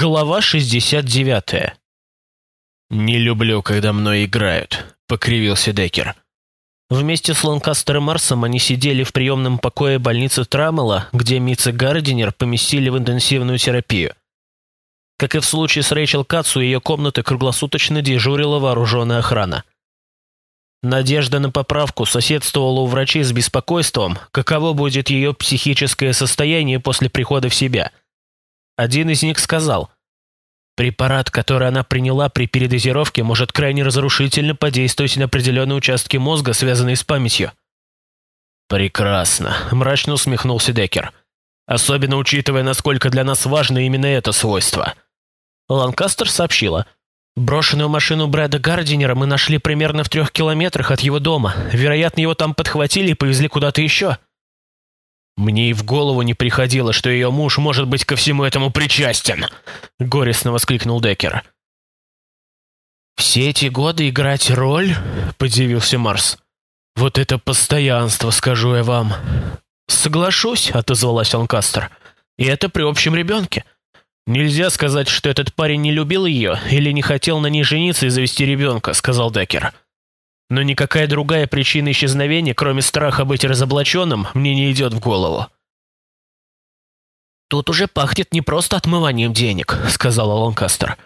Глава 69. «Не люблю, когда мной играют», — покривился Деккер. Вместе с Ланкастером Марсом они сидели в приемном покое больницы Трамела, где Митц и Гардинер поместили в интенсивную терапию. Как и в случае с Рэйчел Катс, у ее комнаты круглосуточно дежурила вооруженная охрана. Надежда на поправку соседствовала у врачей с беспокойством, каково будет ее психическое состояние после прихода в себя. Один из них сказал, «Препарат, который она приняла при передозировке, может крайне разрушительно подействовать на определенные участки мозга, связанные с памятью». «Прекрасно», – мрачно усмехнулся Деккер. «Особенно учитывая, насколько для нас важно именно это свойство». Ланкастер сообщила – Брошенную машину Брэда Гардинера мы нашли примерно в трех километрах от его дома. Вероятно, его там подхватили и повезли куда-то еще. Мне и в голову не приходило, что ее муж может быть ко всему этому причастен, горестно воскликнул Деккер. «Все эти годы играть роль?» – подивился Марс. «Вот это постоянство, скажу я вам». «Соглашусь», – отозвалась Ланкастер. «И это при общем ребенке. «Нельзя сказать, что этот парень не любил ее или не хотел на ней жениться и завести ребенка», — сказал Деккер. «Но никакая другая причина исчезновения, кроме страха быть разоблаченным, мне не идет в голову». «Тут уже пахнет не просто отмыванием денег», — сказала Ланкастер.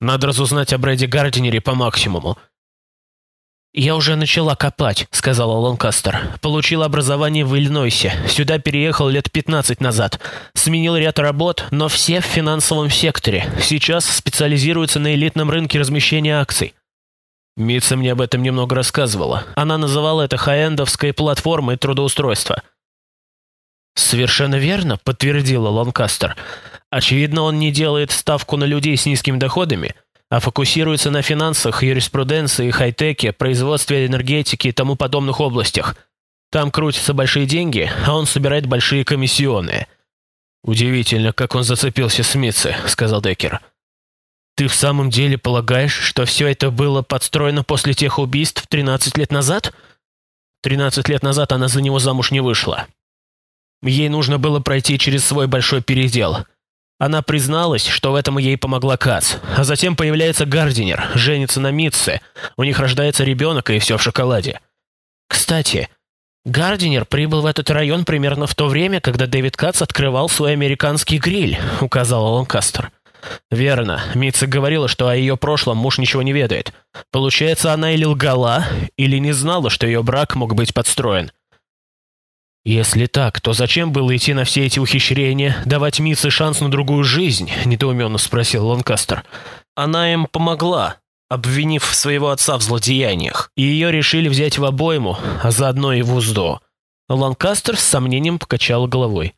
«Надо разузнать о Брэде Гардинере по максимуму. «Я уже начала копать», — сказала Ланкастер. «Получил образование в Иллинойсе. Сюда переехал лет 15 назад. Сменил ряд работ, но все в финансовом секторе. Сейчас специализируется на элитном рынке размещения акций». Митца мне об этом немного рассказывала. Она называла это хай-эндовской платформой трудоустройства. «Совершенно верно», — подтвердила Ланкастер. «Очевидно, он не делает ставку на людей с низкими доходами» а фокусируется на финансах, юриспруденции, хай-теке, производстве энергетики и тому подобных областях. Там крутятся большие деньги, а он собирает большие комиссионные. «Удивительно, как он зацепился с Митци», — сказал Деккер. «Ты в самом деле полагаешь, что все это было подстроено после тех убийств 13 лет назад?» «13 лет назад она за него замуж не вышла. Ей нужно было пройти через свой большой передел». Она призналась, что в этом ей помогла Кац. А затем появляется Гардинер, женится на Митце. У них рождается ребенок, и все в шоколаде. Кстати, Гардинер прибыл в этот район примерно в то время, когда Дэвид Кац открывал свой американский гриль, указал Ланкастер. Верно. Митца говорила, что о ее прошлом муж ничего не ведает. Получается, она или лгала, или не знала, что ее брак мог быть подстроен. «Если так, то зачем было идти на все эти ухищрения, давать Митце шанс на другую жизнь?» – недоуменно спросил Ланкастер. «Она им помогла, обвинив своего отца в злодеяниях, и ее решили взять в обойму, а заодно и в узду». Ланкастер с сомнением покачал головой.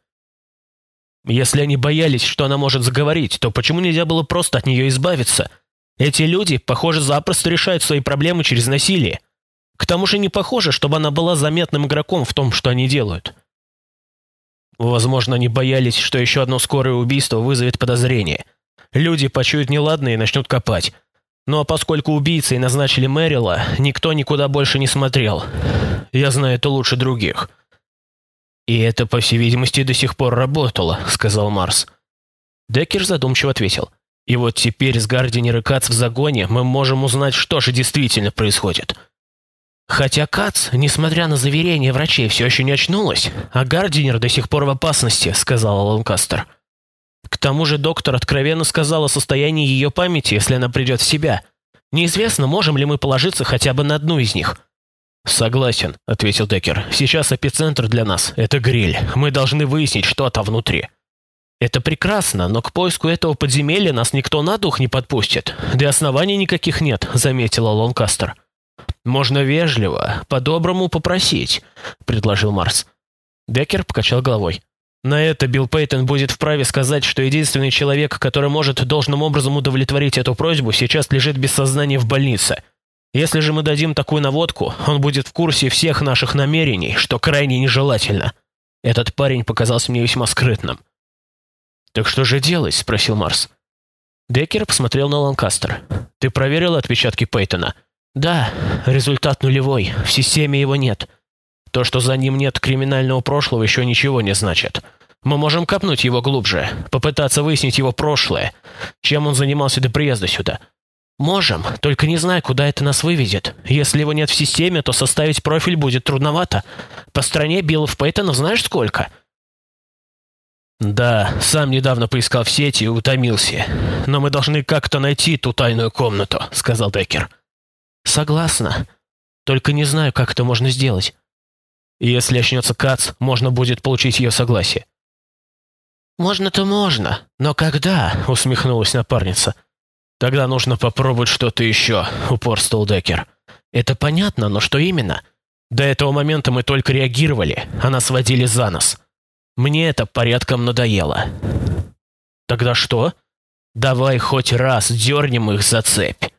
«Если они боялись, что она может заговорить, то почему нельзя было просто от нее избавиться? Эти люди, похоже, запросто решают свои проблемы через насилие. К тому же не похоже, чтобы она была заметным игроком в том, что они делают. Возможно, они боялись, что еще одно скорое убийство вызовет подозрение. Люди почуют неладное и начнут копать. Ну а поскольку убийцей назначили Мэрила, никто никуда больше не смотрел. Я знаю это лучше других. «И это, по всей видимости, до сих пор работало», — сказал Марс. Деккер задумчиво ответил. «И вот теперь с Гардинер Кац в загоне мы можем узнать, что же действительно происходит». Хотя Кац, несмотря на заверения врачей, все еще не очнулась, а Гардинер до сих пор в опасности», — сказала Ланкастер. «К тому же доктор откровенно сказал о состоянии ее памяти, если она придет в себя. Неизвестно, можем ли мы положиться хотя бы на одну из них». «Согласен», — ответил Деккер. «Сейчас эпицентр для нас — это гриль. Мы должны выяснить, что там внутри». «Это прекрасно, но к поиску этого подземелья нас никто на дух не подпустит. И оснований никаких нет», — заметила Лонкастер. «Можно вежливо, по-доброму попросить», — предложил Марс. Деккер покачал головой. На это Билл Пейтон будет вправе сказать, что единственный человек, который может должным образом удовлетворить эту просьбу, сейчас лежит без сознания в больнице. Если же мы дадим такую наводку, он будет в курсе всех наших намерений, что крайне нежелательно. Этот парень показался мне весьма скрытным. «Так что же делать?» — спросил Марс. Деккер посмотрел на Ланкастер. «Ты проверил отпечатки Пейтона?» Да, результат нулевой, в системе его нет. То, что за ним нет криминального прошлого, еще ничего не значит. Мы можем копнуть его глубже, попытаться выяснить его прошлое, чем он занимался до приезда сюда. Можем, только не знаю, куда это нас выведет. Если его нет в системе, то составить профиль будет трудновато. По стране Биллов Пейтонов знаешь сколько?» «Да, сам недавно поискал в сети и утомился. Но мы должны как-то найти ту тайную комнату», — сказал Деккер. «Согласна. Только не знаю, как это можно сделать. Если очнется Кац, можно будет получить ее согласие». «Можно-то можно, но когда?» — усмехнулась напарница. «Тогда нужно попробовать что-то еще», — упорствовал Деккер. «Это понятно, но что именно? До этого момента мы только реагировали, а нас водили за нос». Мне это порядком надоело. Тогда что? Давай хоть раз дернем их за цепь.